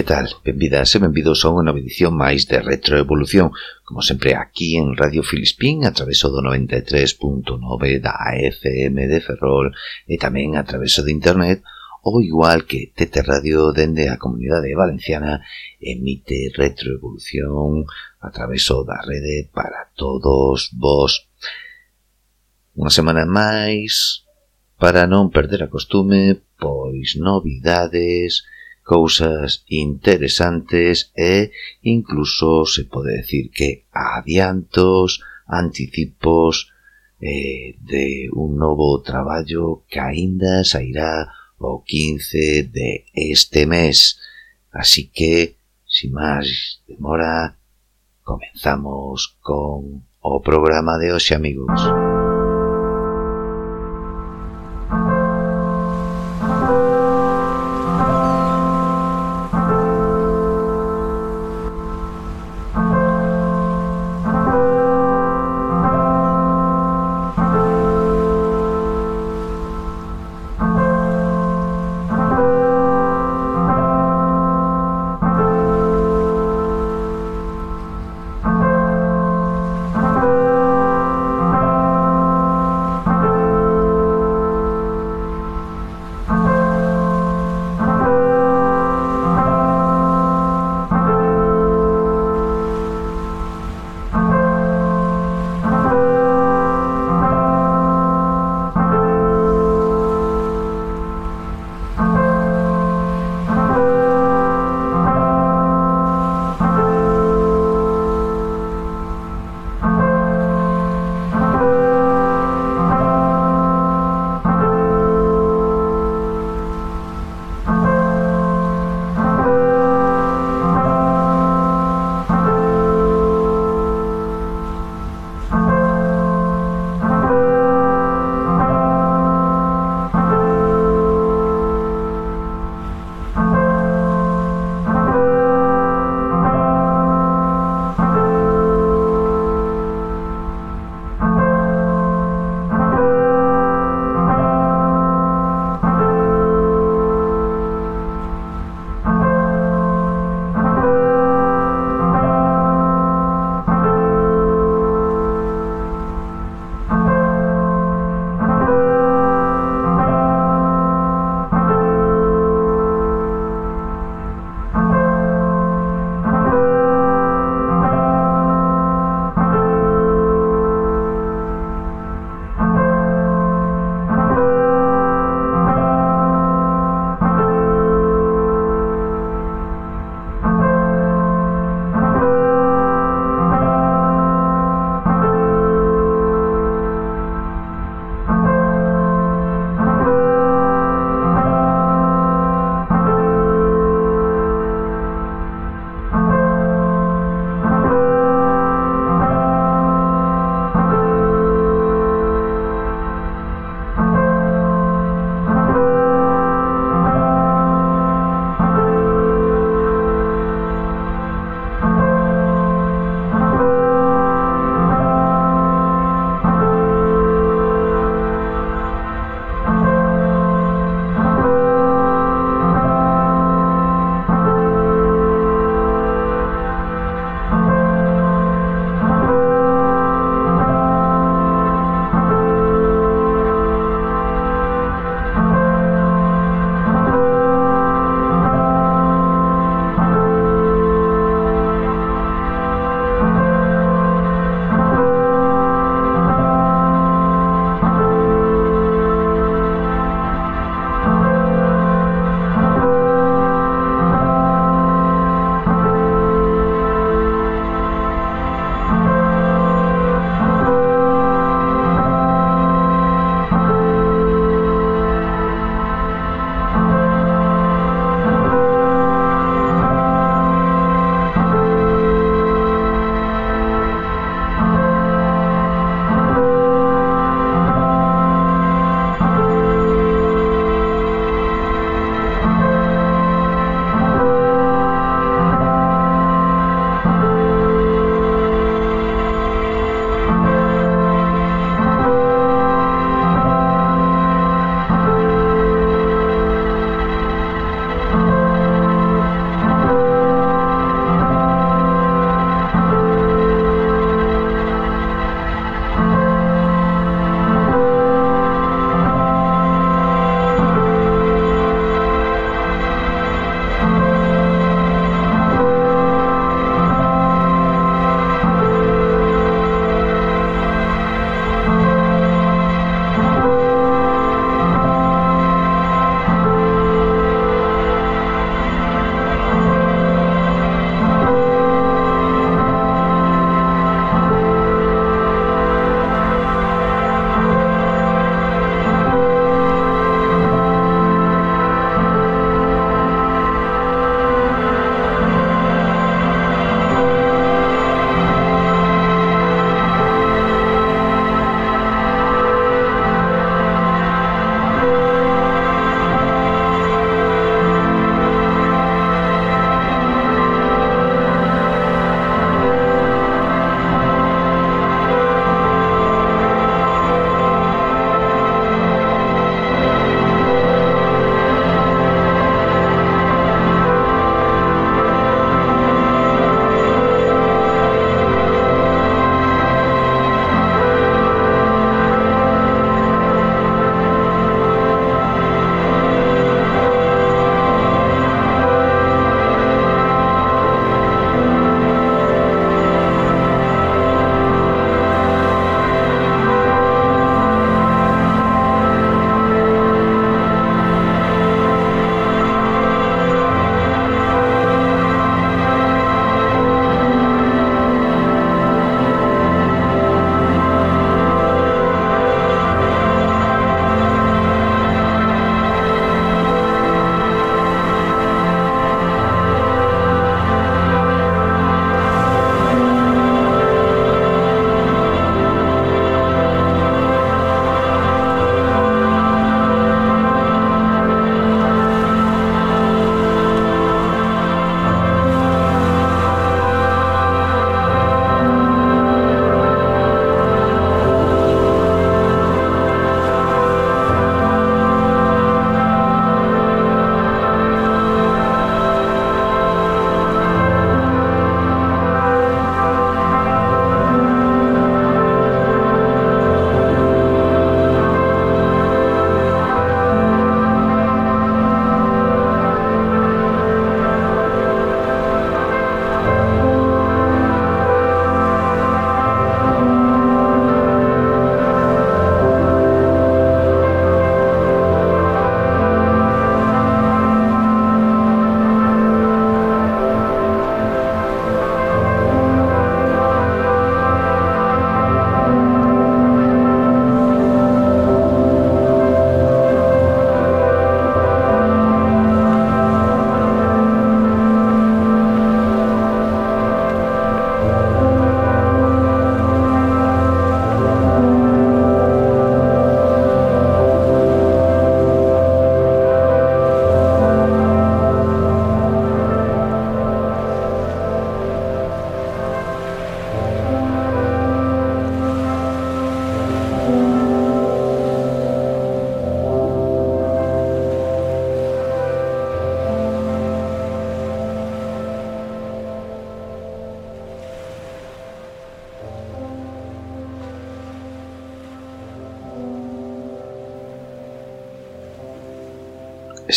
Que tal? Benvidas e benvidos a unha nova edición máis de Retroevolución, como sempre aquí en Radio Filispín, a través do 93.9 da FM de Ferrol e tamén a través de Internet, ou igual que TT Radio dende a Comunidade Valenciana emite Retroevolución a través da rede para todos vos. Unha semana máis, para non perder a costume, pois novidades, cousas interesantes e incluso se pode decir que adiantos, anticipos eh, de un novo traballo que aínda sairá o 15 de este mes. Así que, sin máis demora, comenzamos con o programa de hoxe, amigos. Música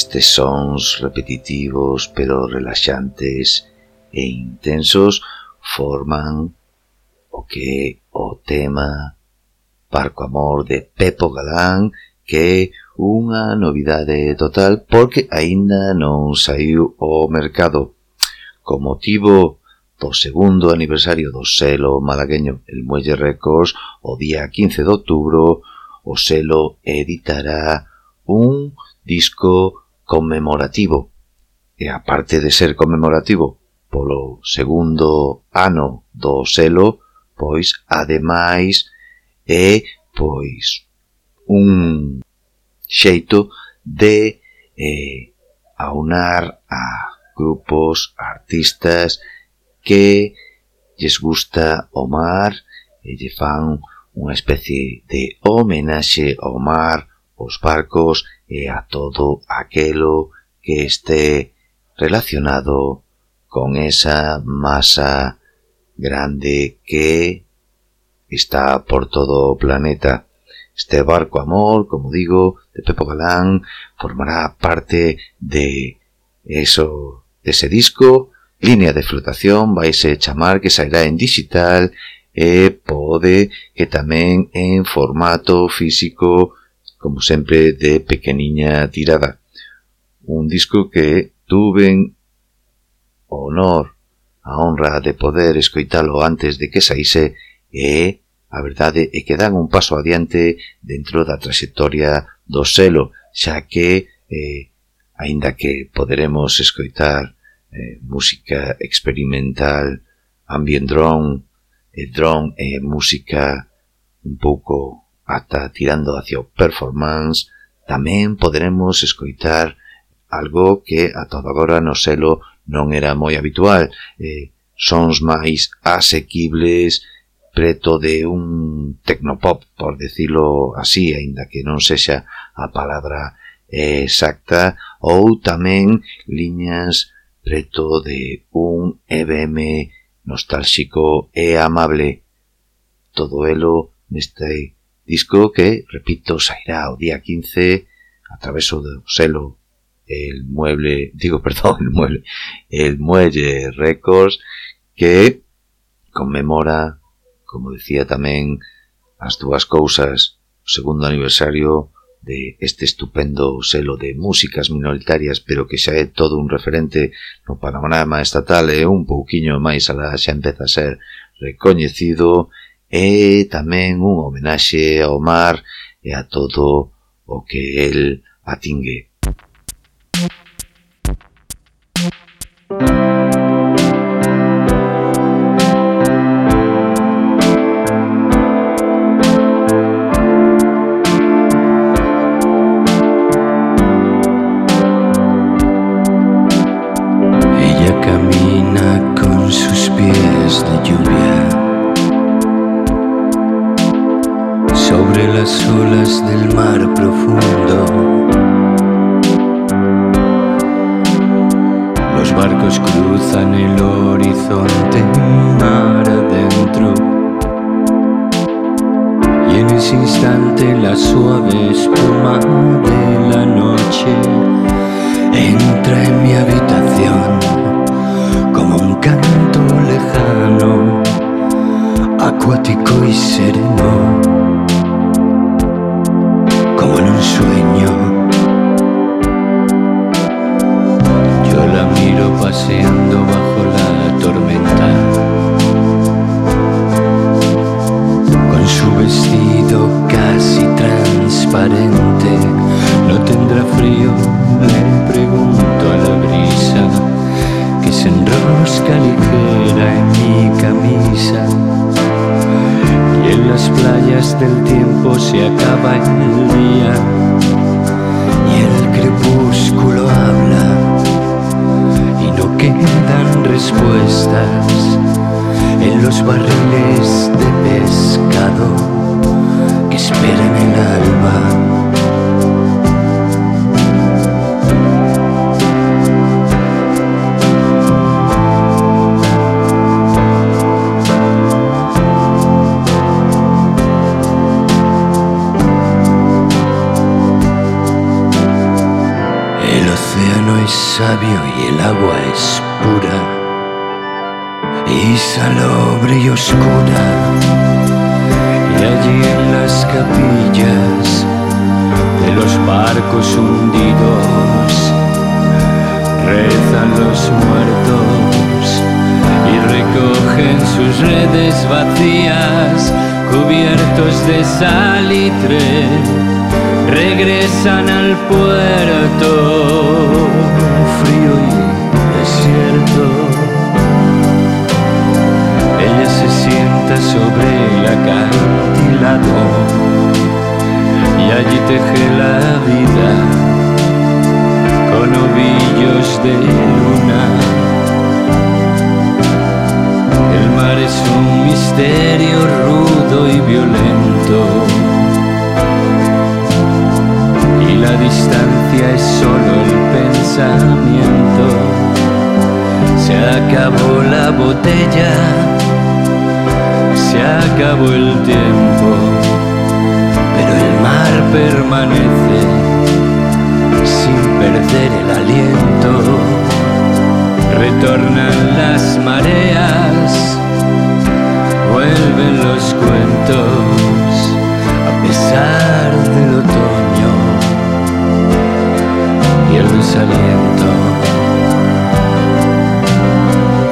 Estes sons repetitivos pero relaxantes e intensos forman o que o tema Parco Amor de Pepo Galán que é unha novidade total porque aínda non saiu ao mercado. Con motivo do segundo aniversario do selo malagueño El Muelle Records, o día 15 de outubro, o selo editará un disco conmemorativo, e aparte de ser conmemorativo polo segundo ano do selo, pois ademais é pois un xeito de eh, aunar a grupos, artistas que lles gusta o mar e lle fan unha especie de homenaxe ao mar, aos barcos e a todo aquelo que este relacionado con esa masa grande que está por todo o planeta. Este barco amor, como digo, de Pepo Galán, formará parte de eso, de ese disco. Línea de flotación, vais a chamar, que sairá en digital e pode que tamén en formato físico como sempre, de pequeniña tirada. Un disco que tuven o honor, a honra de poder escoitalo antes de que saíse e a verdade é que dan un paso adiante dentro da trayectoria do selo, xa que, eh, aínda que poderemos escoitar eh, música experimental, ambient drone, e drone e música un pouco ata tirando hacia o performance, tamén poderemos escoitar algo que ata agora no selo non era moi habitual. Eh, sons máis asequibles, preto de un tecnopop, por decirlo así, aínda que non sexa a palabra exacta, ou tamén liñas preto de un EBM nostálxico e amable. Todo elo neste Disco que, repito, sairá o día 15 a través do selo el mueble, digo, perdón, el mueble, el muelle Records que conmemora, como decía tamén, as dúas cousas, o segundo aniversario de este estupendo selo de músicas minoritarias, pero que xa é todo un referente no panorama estatal e un pouquiño máis alá xa empeza a ser recoñecido é tamén unha homenaxe ao mar e a todo o que el atingue. en mi camisa. Y en las playas del tiempo se acaba el día. Y el crepúsculo habla. Y no quedan respuestas en los barriles de pescado que esperan el alba. Es pura y salobre y oscura. Y allí en las capillas de los barcos hundidos rezan los muertos y recogen sus redes vacías cubiertos de salitre regresan al puerto frío y desierto. Ella se sienta sobre el acantilado y allí teje la vida con ovillos de luna. El mar es un misterio rudo y violento la distancia es solo el pensamiento. Se acabó la botella, se acabó el tiempo, pero el mar permanece sin perder el aliento. Retornan las mareas, vuelven los cuentos,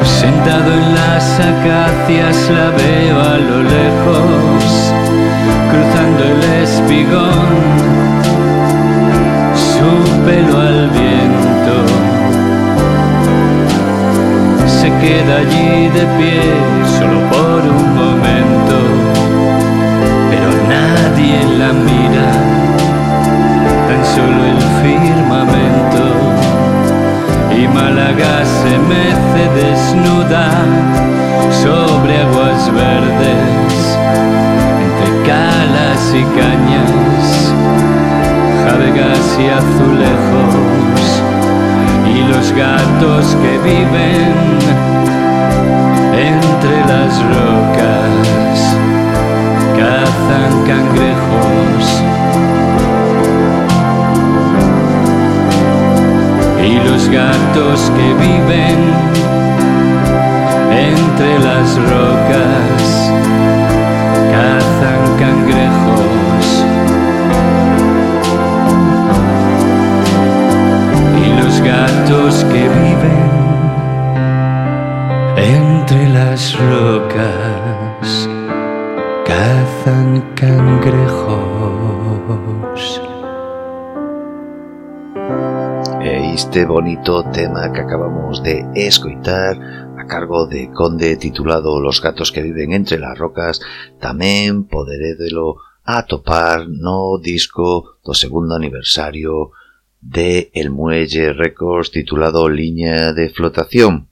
Sentado en las acacias la veo a lo lejos, cruzando el espigón, su pelo al viento. Se queda allí de pie solo por un momento, pero nadie la mira tan solo el firmamento y Málaga se mece desnuda sobre aguas verdes, entre calas y cañas, jadegas y azulejos y los gatos que viven entre las rocas cazan cangrejos los gatos que viven entre las rocas cazan cangrejos. Y los gatos que viven entre las rocas cazan cangrejos este bonito tema que acabamos de escoitar a cargo de Conde titulado Los gatos que viven entre las rocas tamén poderédelo atopar no disco do segundo aniversario de El Muelle Records titulado Liña de Flotación.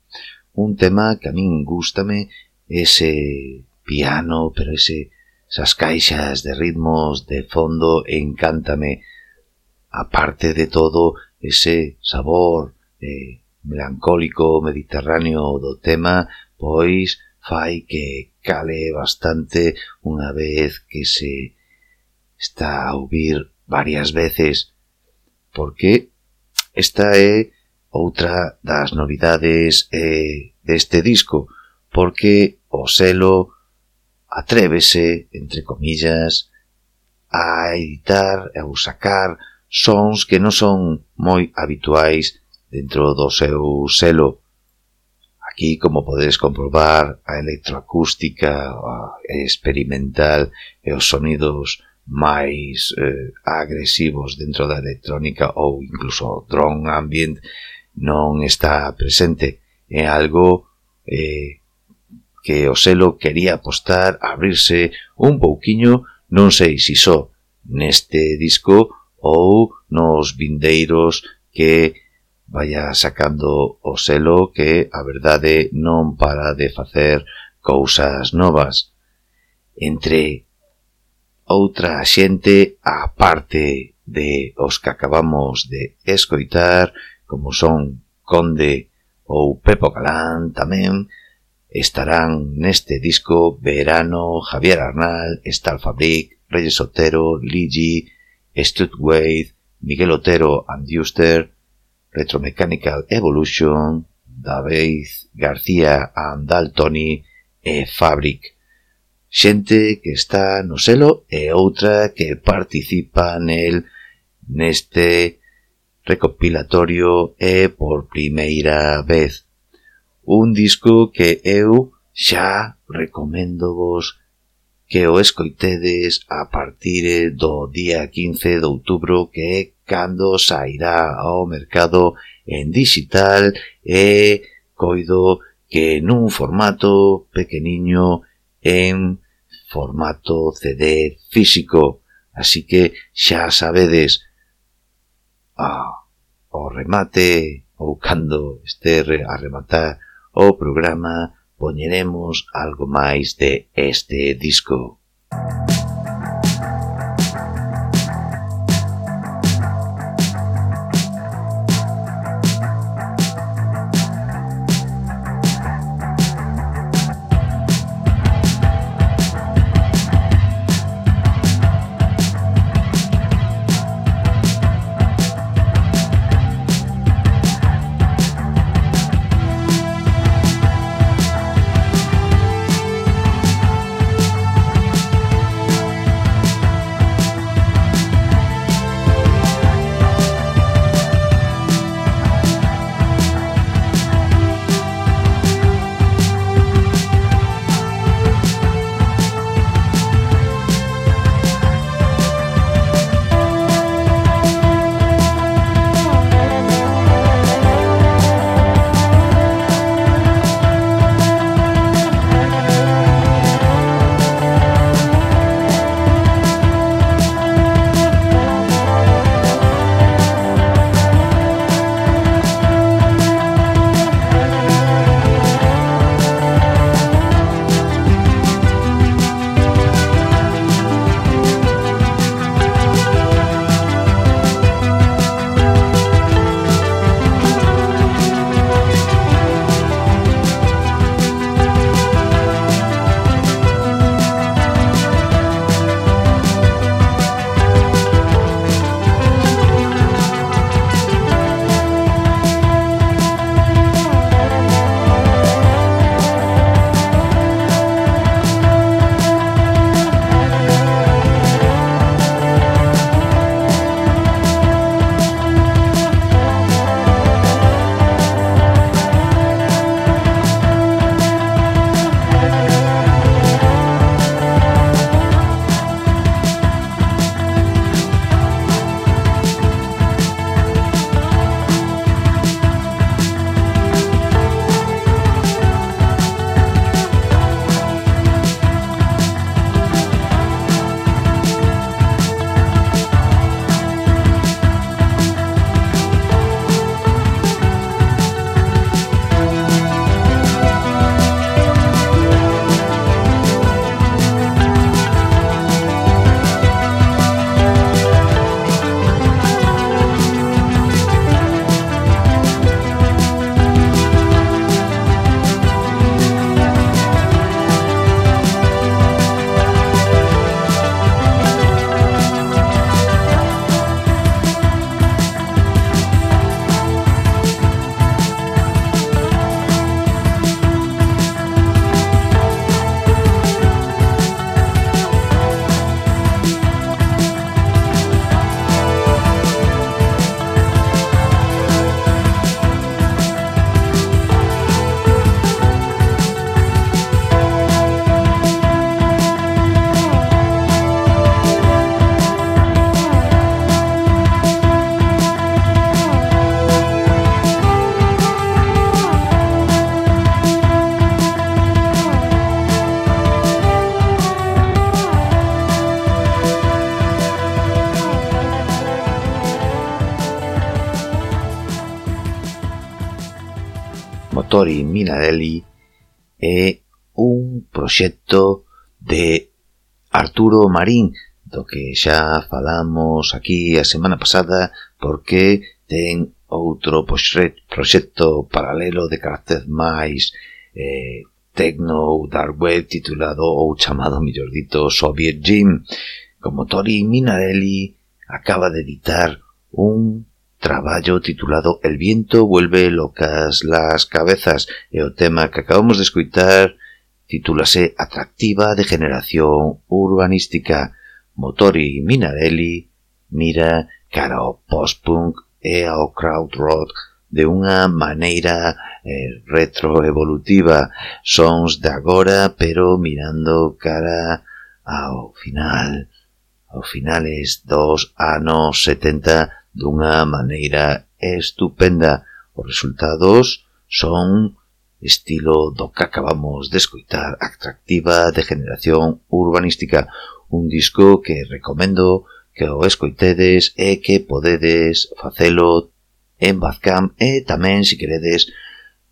Un tema que a min gustame ese piano pero ese esas caixas de ritmos de fondo encántame. Aparte de todo ese sabor eh, melancólico mediterráneo do tema, pois fai que cale bastante unha vez que se está a ouvir varias veces, porque esta é outra das novidades eh, deste disco, porque o selo atrévese, entre comillas, a editar, ou sacar sons que non son moi habituais dentro do seu selo. Aquí, como podedes comprobar, a electroacústica a experimental e os sonidos máis eh, agresivos dentro da electrónica ou incluso o drone ambient non está presente. É algo eh, que o selo quería apostar, abrirse un pouquiño, non sei si só neste disco ou nos vindeiros que vaya sacando o selo que a verdade non para de facer cousas novas. Entre outra xente a parte de os que acabamos de escoitar, como son Conde ou Pepo Calán tamén, estarán neste disco Verano, Javier Arnal, Estal Fabric, Reyes Otero, Ligi, Studwave, Miguel Otero and Duster, Retromechanical Evolution, David García and Daltoni e Fabric. Xente que está no selo e outra que participa nel neste recopilatorio e por primeira vez. Un disco que eu xa recomendo vos que o escoitedes a partir eh, do día 15 de outubro que é cando sairá ao mercado en digital e coido que nun formato pequeniño en formato CD físico. Así que xa sabedes, ah, o remate ou cando este a rematar o programa poñeremos algo máis de este disco. Música Tori Minarelli é un proxecto de Arturo Marín, do que xa falamos aquí a semana pasada, porque ten outro proxecto paralelo de carácter máis eh, tecno ou dark web titulado ou chamado, mellor dito, Soviet Gym. Como Tori Minarelli acaba de editar un traballo titulado El viento vuelve locas las cabezas e o tema que acabamos de escuitar titúlase Atractiva de generación urbanística Motori Minarelli mira cara ao post-punk e ao crowd rock de unha maneira eh, retroevolutiva. Sons de agora pero mirando cara ao final. Ao finales dos anos 70 dunha maneira estupenda. Os resultados son estilo do que acabamos de escoitar, atractiva de generación urbanística, un disco que recomendo que o escoitedes e que podedes facelo en Bazcam e tamén, se si queredes,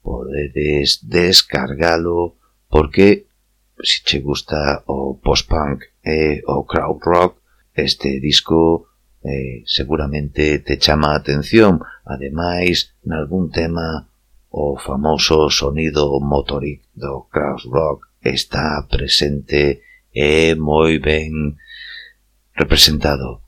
podedes descargalo porque se che gusta o post-punk e o crowd rock, este disco eh, seguramente te chama a atención, ademais, nalgún tema, o famoso sonido motoric do crowd rock está presente e moi ben representado.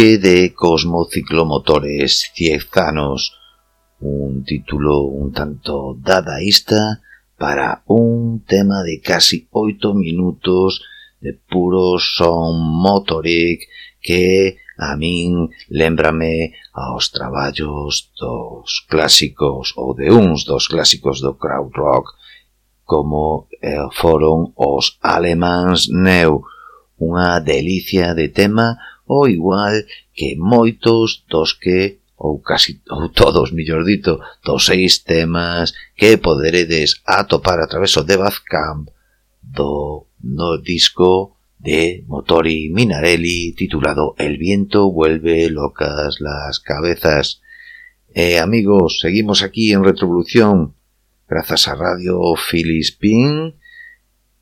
que de Cosmociclomotores Ciezanos, un título un tanto dadaísta para un tema de casi oito minutos de puro son motoric que a min lembrame aos traballos dos clásicos ou de uns dos clásicos do crowd rock como eh, foron os alemáns Neu, unha delicia de tema o igual que moitos dos que ou casi ou todos, millor dito, dos seis temas que poderedes atopar a traveso de Bazcamp do no disco de Motori Minarelli titulado El viento vuelve locas las cabezas. Eh, amigos, seguimos aquí en Retrovolución, grazas a Radio Filispín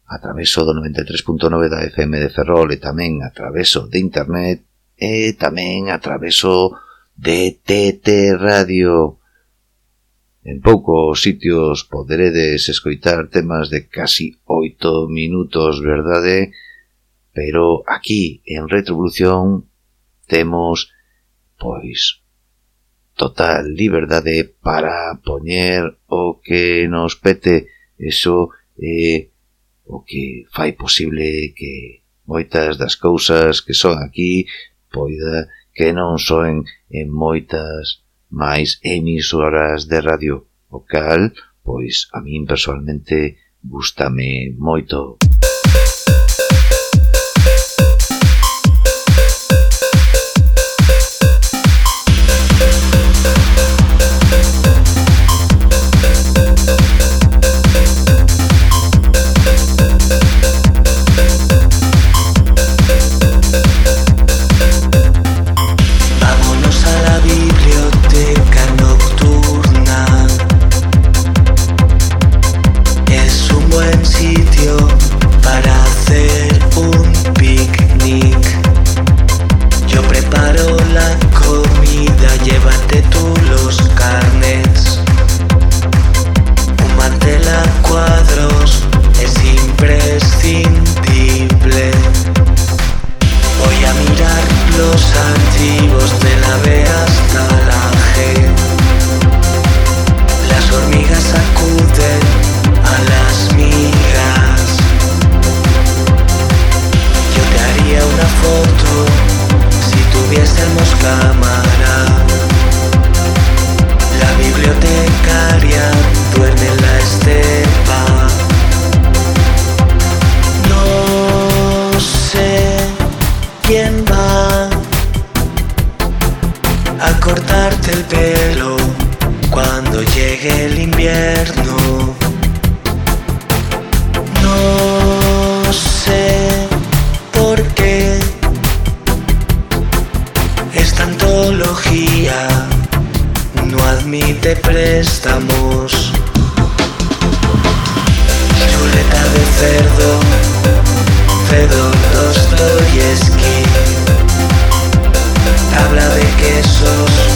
a traveso do 93.9 da FM de Ferrol e tamén a traveso de internet e tamén a traveso de TT Radio. En poucos sitios poderedes escoitar temas de casi oito minutos, verdade? Pero aquí, en Retrovolución, temos, pois, total liberdade para poñer o que nos pete. Eso é... Eh, o que fai posible que moitas das cousas que son aquí poida que non soen en moitas máis emisoras de radio, o cal, pois a min personalmente gustame moito. llegue el invierno. No sé por qué esta antología no admite préstamos. Chuleta de cerdo, Fedor Dostoyevsky, habla de quesos.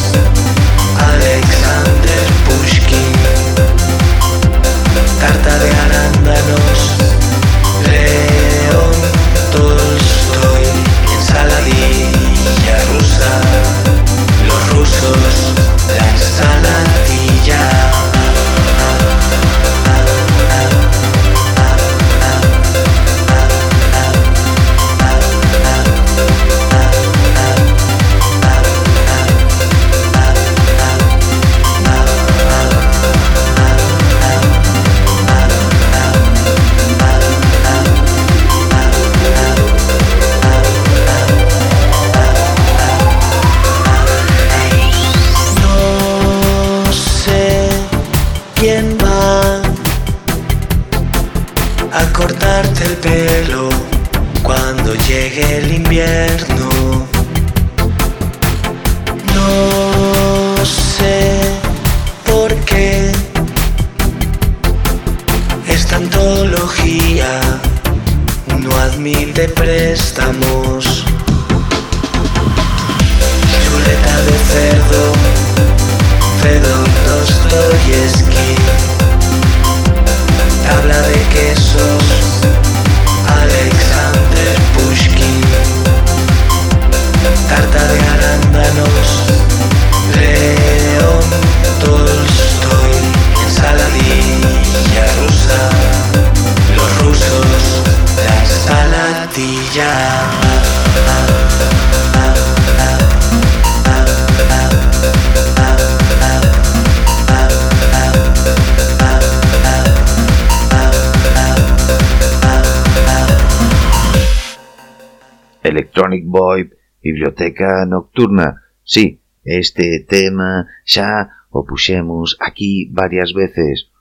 Boy, Biblioteca Nocturna. Sí, este tema xa o puxemos aquí varias veces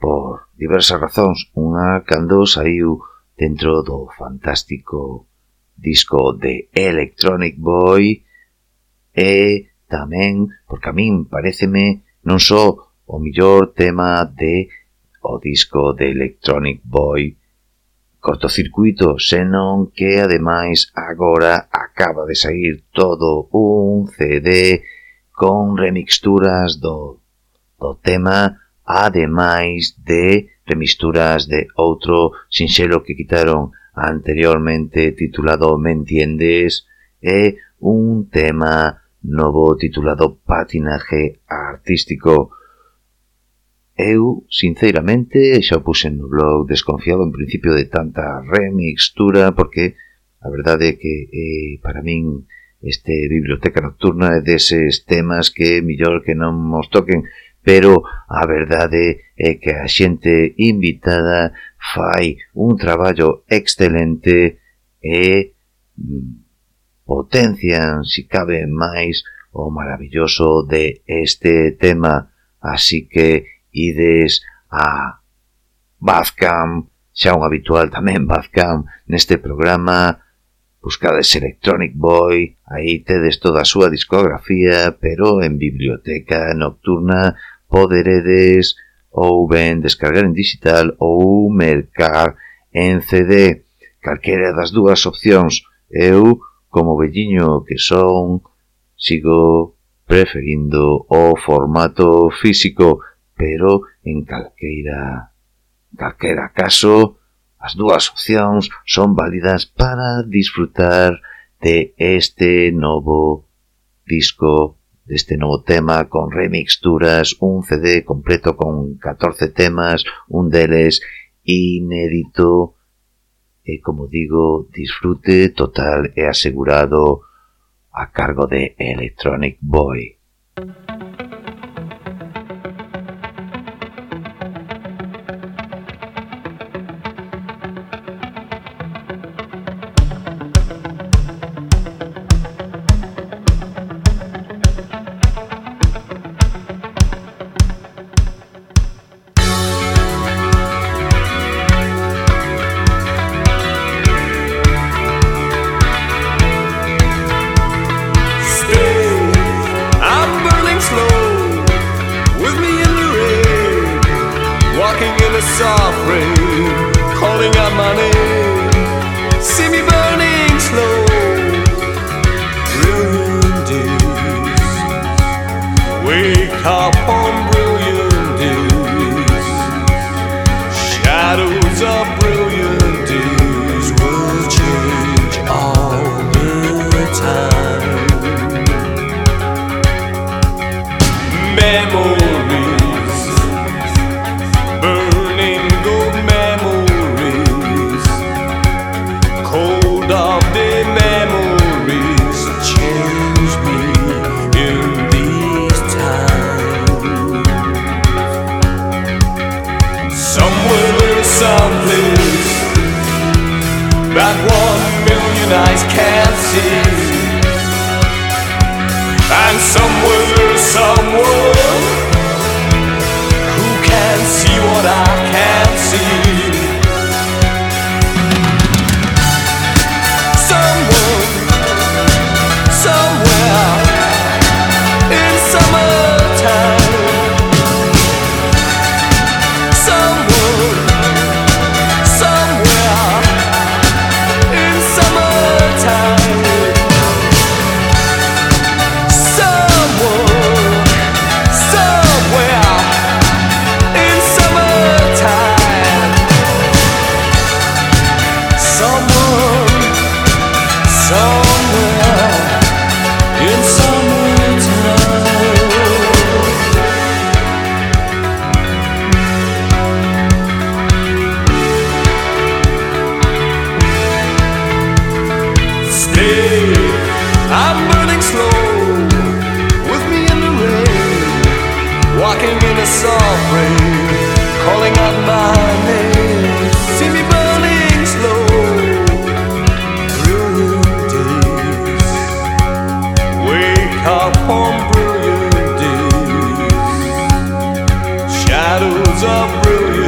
por diversas razóns. Unha cando saiu dentro do fantástico disco de Electronic Boy e tamén, porque a min pareceme non só o millor tema de o disco de Electronic Boy cortocircuito, senón que ademais agora acaba de sair todo un CD con remixturas do, do tema, ademais de remixturas de outro sinxelo que quitaron anteriormente titulado Me entiendes e un tema novo titulado Patinaje Artístico. Eu, sinceramente, xa o no blog, desconfiado en principio de tanta remixtura, porque a verdade é que eh, para min este biblioteca nocturna é deses temas que millor que non nos toquen, pero a verdade é que a xente invitada fai un traballo excelente e mm, potencian, si cabe máis, o maravilloso de este tema. Así que ides a Bazcam, xa un habitual tamén Bazcam neste programa, buscades Electronic Boy, aí tedes toda a súa discografía, pero en biblioteca nocturna poderedes ou ben descargar en digital ou mercar en CD. Calquera das dúas opcións, eu, como velliño que son, sigo preferindo o formato físico, pero en calqueira calquera caso, as dúas opcións son válidas para disfrutar de este novo disco, deste novo tema con remixturas, un CD completo con 14 temas, un deles inédito, e como digo, disfrute total e asegurado a cargo de Electronic Boy. Thank you. fields of brilliance.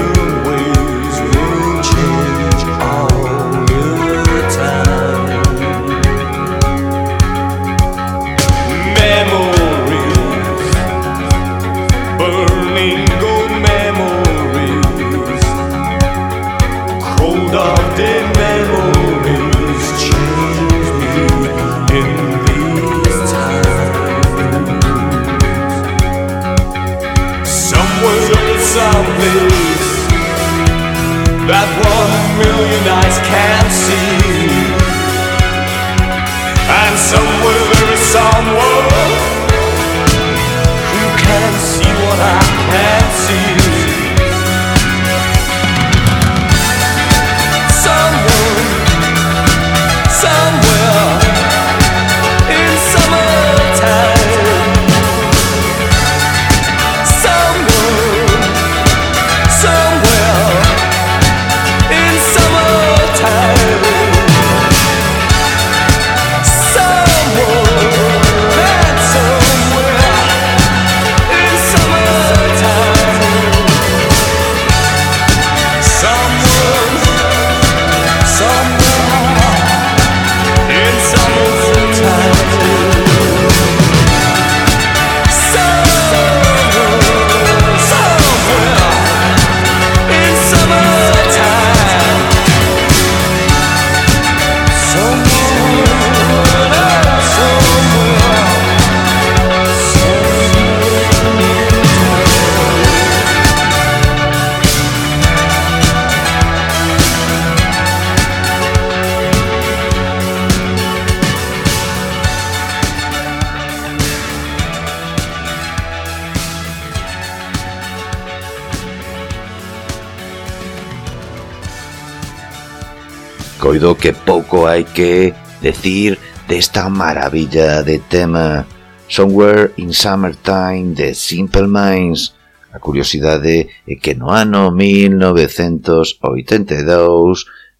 coido que pouco hai que decir desta maravilla de tema Somewhere in Summertime de Simple Minds. A curiosidade é que no ano 1982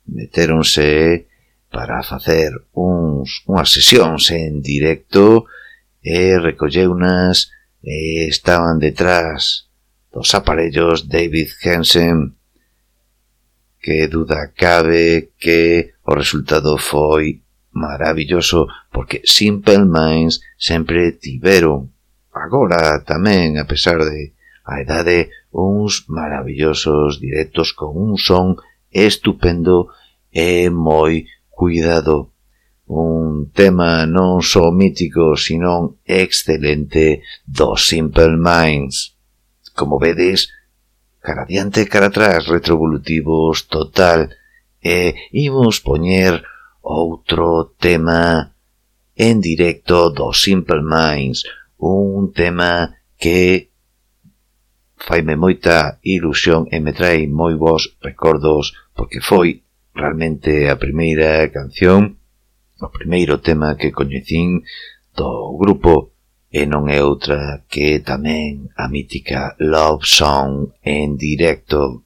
meteronse para facer uns, unhas sesións en directo e recolleunas e estaban detrás dos aparellos David Hansen que duda cabe que o resultado foi maravilloso porque Simple Minds sempre tiveron agora tamén a pesar de a idade uns maravillosos directos con un son estupendo e moi cuidado un tema non só mítico, sino excelente dos Simple Minds. Como vedes, cara diante e cara atrás, retrovolutivos total, e imos poñer outro tema en directo do Simple Minds, un tema que faime moita ilusión e me trae moi bons recordos porque foi realmente a primeira canción, o primeiro tema que coñecín do grupo e non é outra que tamén a mítica Love Song en directo.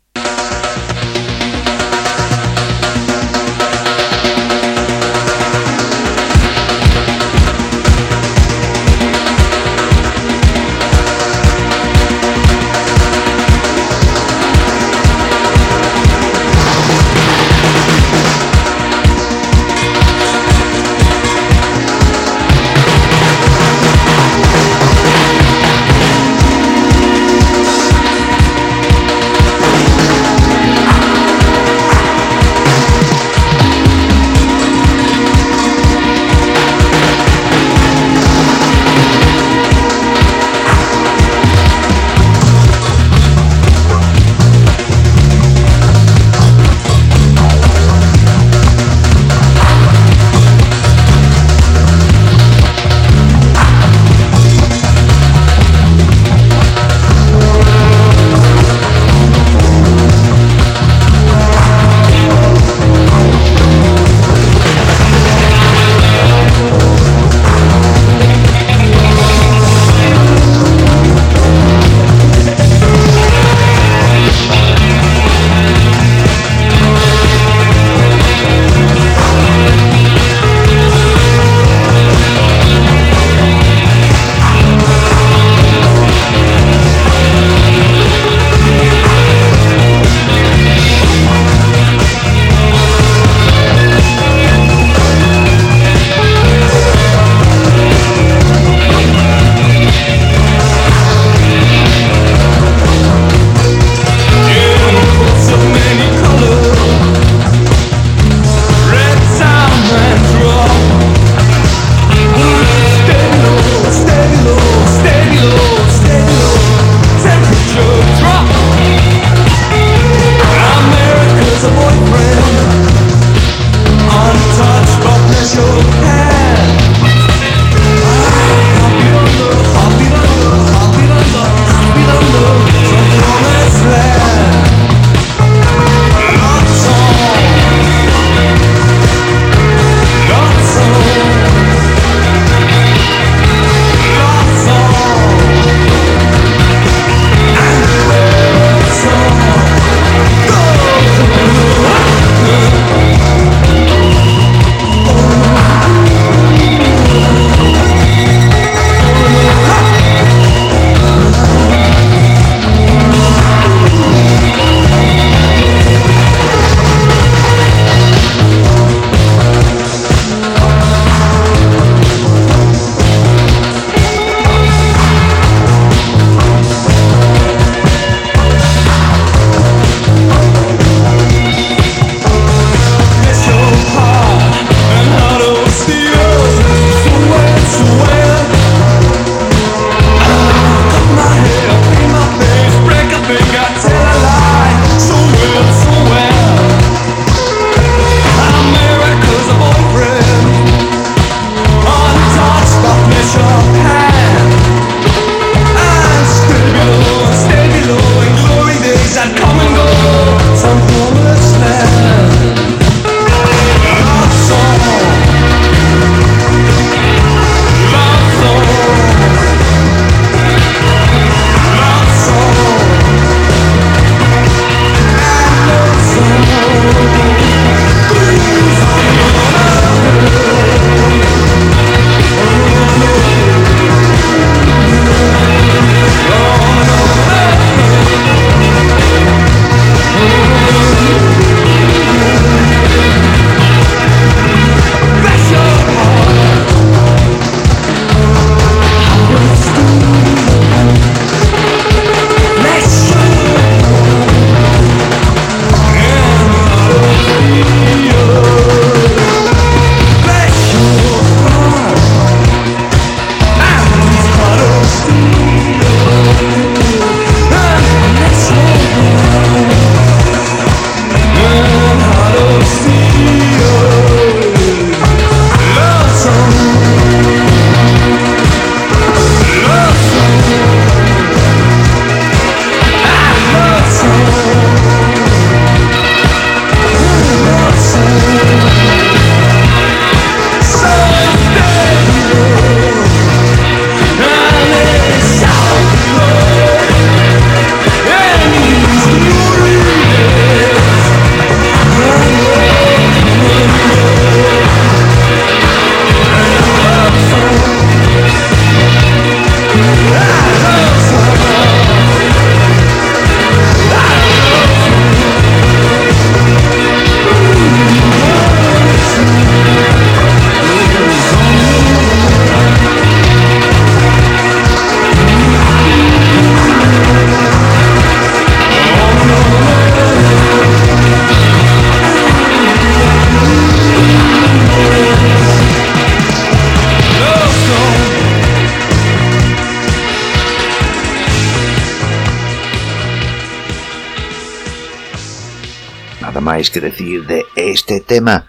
máis que decir de este tema.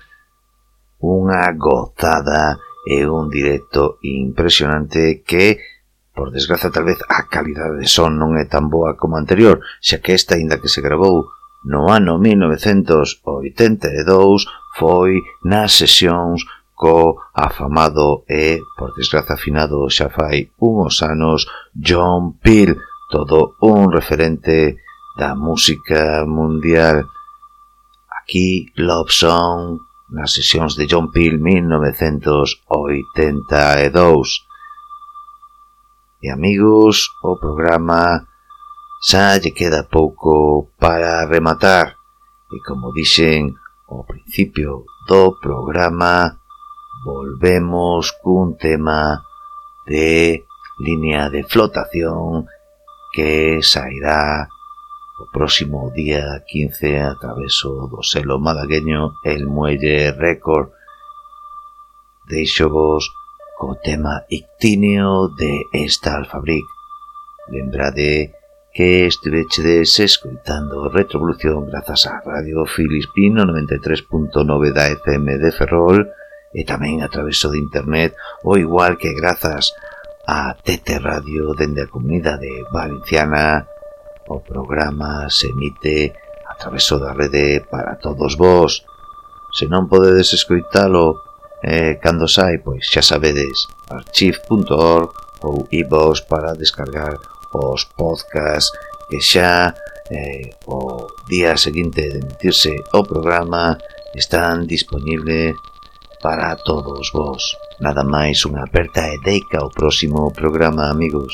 Unha gozada e un directo impresionante que, por desgraza, tal vez a calidade de son non é tan boa como anterior, xa que esta, inda que se gravou no ano 1982, foi nas sesións co afamado e, por desgraza afinado xa fai unhos anos, John Peel, todo un referente da música mundial. Aquí Love Song nas sesións de John Peel 1982. E amigos, o programa xa lle queda pouco para rematar. E como dixen ao principio do programa, volvemos cun tema de línea de flotación que sairá o próximo día 15 a traveso do selo malagueño El Muelle Record. Deixo vos co tema Ictinio de esta Alfabric. Lembrade que estivechedes escoitando Retrovolución grazas a Radio Filispino 93.9 da FM de Ferrol e tamén a de internet ou igual que grazas a TT Radio dende a comunidade valenciana O programa se emite a traveso da rede para todos vós. Se non podedes escoitalo eh, cando sai, pois xa sabedes, archive.org ou iVoox para descargar os podcasts que xa eh, o día seguinte de emitirse o programa están disponibles para todos vós. Nada máis unha aperta e deica ao próximo programa, amigos.